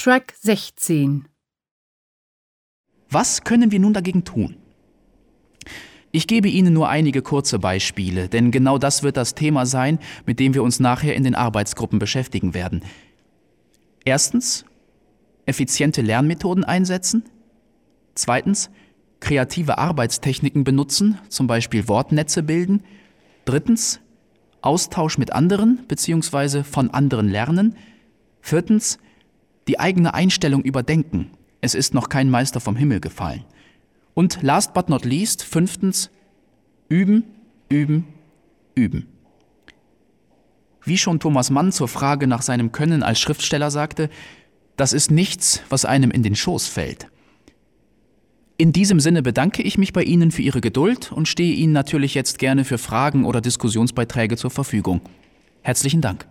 Track 16 Was können wir nun dagegen tun? Ich gebe Ihnen nur einige kurze Beispiele, denn genau das wird das Thema sein, mit dem wir uns nachher in den Arbeitsgruppen beschäftigen werden. Erstens, effiziente Lernmethoden einsetzen. Zweitens, kreative Arbeitstechniken benutzen, zum Beispiel Wortnetze bilden. Drittens, Austausch mit anderen bzw. von anderen lernen. Viertens, die eigene Einstellung überdenken. Es ist noch kein Meister vom Himmel gefallen. Und last but not least, fünftens, üben, üben, üben. Wie schon Thomas Mann zur Frage nach seinem Können als Schriftsteller sagte, das ist nichts, was einem in den Schoß fällt. In diesem Sinne bedanke ich mich bei Ihnen für Ihre Geduld und stehe Ihnen natürlich jetzt gerne für Fragen oder Diskussionsbeiträge zur Verfügung. Herzlichen Dank.